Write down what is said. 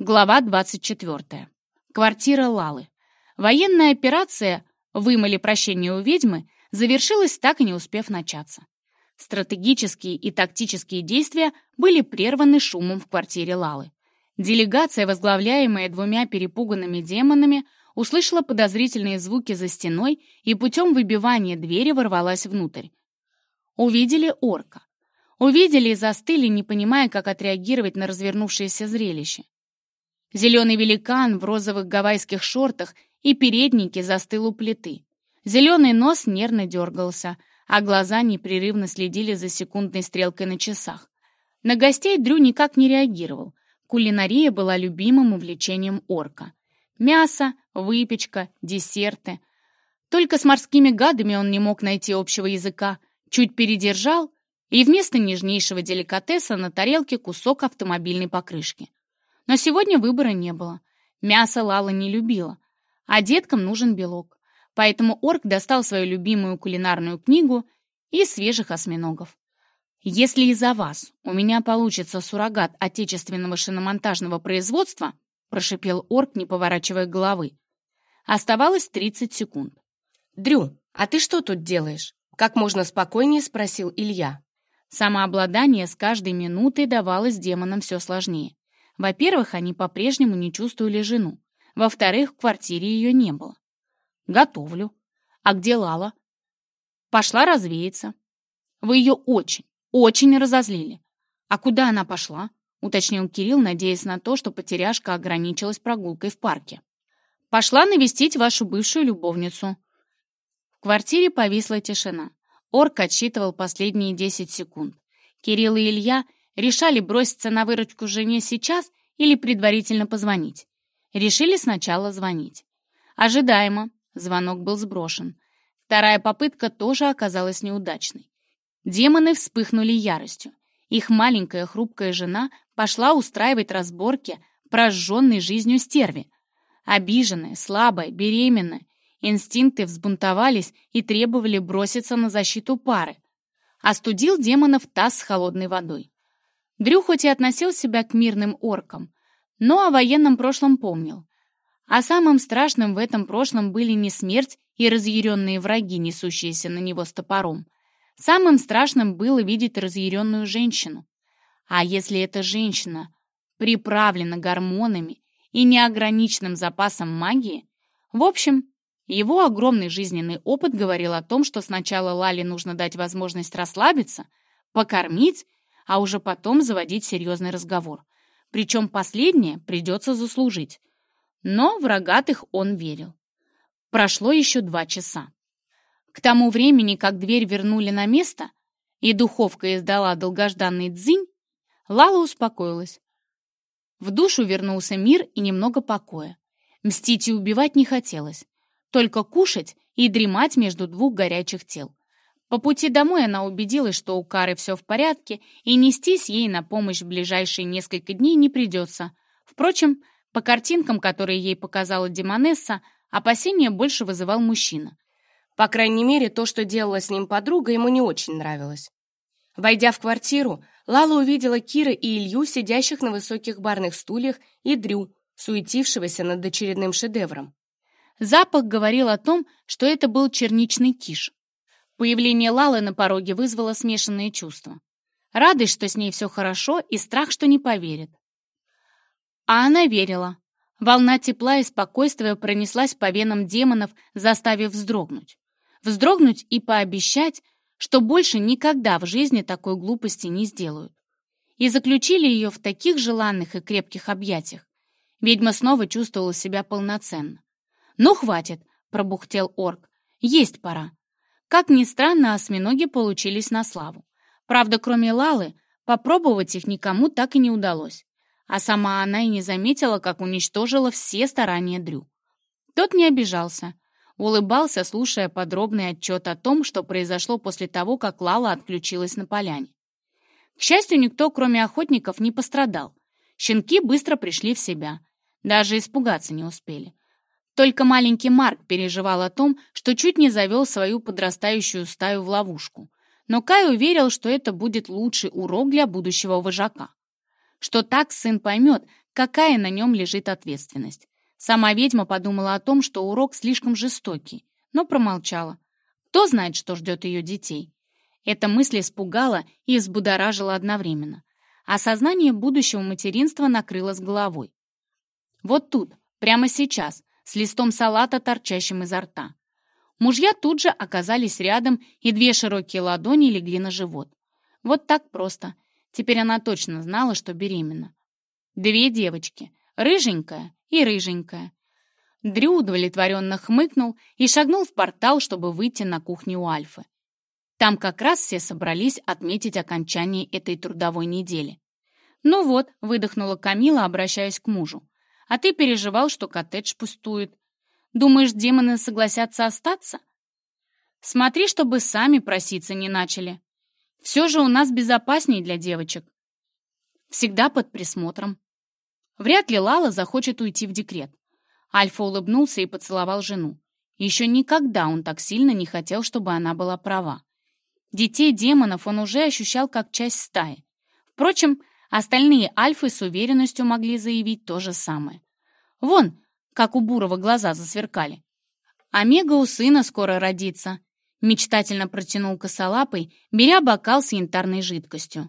Глава 24. Квартира Лалы. Военная операция «Вымыли прощение у ведьмы» завершилась, так и не успев начаться. Стратегические и тактические действия были прерваны шумом в квартире Лалы. Делегация, возглавляемая двумя перепуганными демонами, услышала подозрительные звуки за стеной и путем выбивания двери ворвалась внутрь. Увидели орка. Увидели и застыли, не понимая, как отреагировать на развернувшееся зрелище. Зеленый великан в розовых гавайских шортах и переднике застыл у плиты. Зеленый нос нервно дергался, а глаза непрерывно следили за секундной стрелкой на часах. На гостей Дрю никак не реагировал. Кулинария была любимым увлечением орка. Мясо, выпечка, десерты. Только с морскими гадами он не мог найти общего языка. Чуть передержал, и вместо нежнейшего деликатеса на тарелке кусок автомобильной покрышки. Но сегодня выбора не было. Мясо Лала не любила, а деткам нужен белок. Поэтому орк достал свою любимую кулинарную книгу и свежих осьминогов. Если из-за вас у меня получится суррогат отечественного шиномонтажного производства, прошипел орк, не поворачивая головы. Оставалось 30 секунд. «Дрю, а ты что тут делаешь?» Как можно спокойнее спросил Илья. Самообладание с каждой минутой давалось демонам все сложнее. Во-первых, они по-прежнему не чувствовали жену. Во-вторых, в квартире ее не было. Готовлю. А где Лала? Пошла развеяться. Вы ее очень, очень разозлили. А куда она пошла? Уточнил Кирилл, надеясь на то, что потеряшка ограничилась прогулкой в парке. Пошла навестить вашу бывшую любовницу. В квартире повисла тишина. Орк отсчитывал последние 10 секунд. Кирилл и Илья решали броситься на выручку жене сейчас или предварительно позвонить. Решили сначала звонить. Ожидаемо, звонок был сброшен. Вторая попытка тоже оказалась неудачной. Демоны вспыхнули яростью. Их маленькая хрупкая жена пошла устраивать разборки прожженной жизнью стерви. Обиженная, слабая, беременная, инстинкты взбунтовались и требовали броситься на защиту пары. Остудил демонов таз с холодной водой. Дрю хоть и относил себя к мирным оркам, но о военном прошлом помнил. А самым страшным в этом прошлом были не смерть и разъяренные враги, несущиеся на него с топором. Самым страшным было видеть разъяренную женщину. А если эта женщина приправлена гормонами и неограниченным запасом магии? В общем, его огромный жизненный опыт говорил о том, что сначала Лале нужно дать возможность расслабиться, покормить а уже потом заводить серьезный разговор. Причем последнее придется заслужить. Но в рогатых он верил. Прошло еще два часа. К тому времени, как дверь вернули на место, и духовка издала долгожданный дзынь, Лала успокоилась. В душу вернулся мир и немного покоя. Мстить и убивать не хотелось, только кушать и дремать между двух горячих тел. По пути домой она убедилась, что у Кары все в порядке, и нестись ей на помощь в ближайшие несколько дней не придется. Впрочем, по картинкам, которые ей показала Демонесса, опасения больше вызывал мужчина. По крайней мере, то, что делала с ним подруга, ему не очень нравилось. Войдя в квартиру, Лала увидела Кира и Илью, сидящих на высоких барных стульях, и Дрю, суетившегося над очередным шедевром. Запах говорил о том, что это был черничный киш. Появление Лалы на пороге вызвало смешанные чувства. Радость, что с ней все хорошо, и страх, что не поверит. А она верила. Волна тепла и спокойствия пронеслась по венам демонов, заставив вздрогнуть. Вздрогнуть и пообещать, что больше никогда в жизни такой глупости не сделают. И заключили ее в таких желанных и крепких объятиях. Ведьма снова чувствовала себя полноценно. «Ну, хватит!» — пробухтел орк. «Есть пора!» Как ни странно, осьминоги получились на славу. Правда, кроме Лалы, попробовать их никому так и не удалось. А сама она и не заметила, как уничтожила все старания Дрю. Тот не обижался. Улыбался, слушая подробный отчет о том, что произошло после того, как Лала отключилась на поляне. К счастью, никто, кроме охотников, не пострадал. Щенки быстро пришли в себя. Даже испугаться не успели. Только маленький Марк переживал о том, что чуть не завел свою подрастающую стаю в ловушку. Но Кай уверил, что это будет лучший урок для будущего вожака. Что так сын поймет, какая на нем лежит ответственность. Сама ведьма подумала о том, что урок слишком жестокий, но промолчала. Кто знает, что ждет ее детей? Эта мысль испугала и взбудоражила одновременно. Осознание будущего материнства накрыло с головой. Вот тут, прямо сейчас, с листом салата, торчащим изо рта. Мужья тут же оказались рядом, и две широкие ладони легли на живот. Вот так просто. Теперь она точно знала, что беременна. Две девочки, рыженькая и рыженькая. Дрю удовлетворенно хмыкнул и шагнул в портал, чтобы выйти на кухню у Альфы. Там как раз все собрались отметить окончание этой трудовой недели. «Ну вот», — выдохнула Камила, обращаясь к мужу. «А ты переживал, что коттедж пустует. Думаешь, демоны согласятся остаться? Смотри, чтобы сами проситься не начали. Все же у нас безопаснее для девочек. Всегда под присмотром. Вряд ли Лала захочет уйти в декрет. Альфа улыбнулся и поцеловал жену. Еще никогда он так сильно не хотел, чтобы она была права. Детей демонов он уже ощущал как часть стаи. Впрочем, остальные альфы с уверенностью могли заявить то же самое. Вон, как у Бурова глаза засверкали. Омега у сына скоро родится. Мечтательно протянул косолапый, беря бокал с янтарной жидкостью.